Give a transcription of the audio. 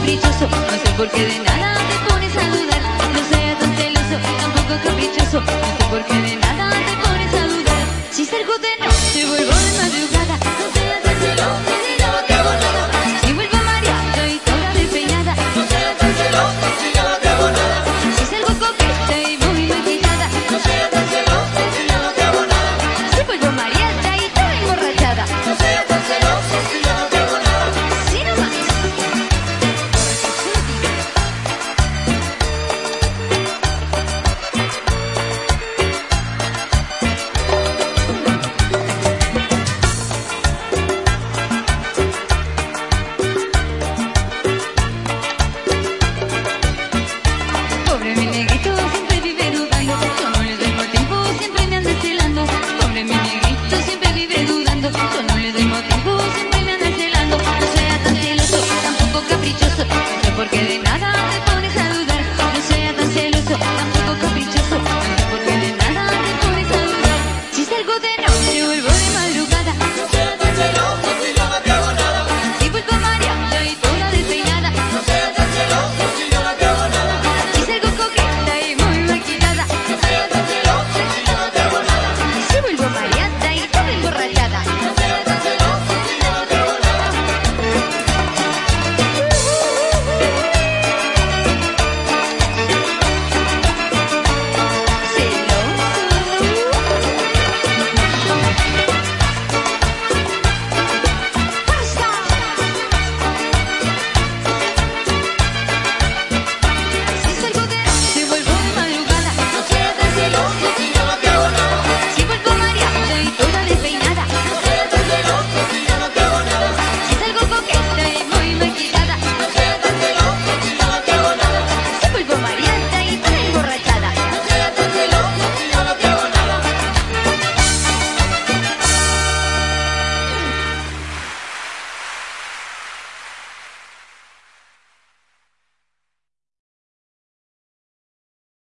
caprichoso, no sé por qué de nada. sobre mi neguito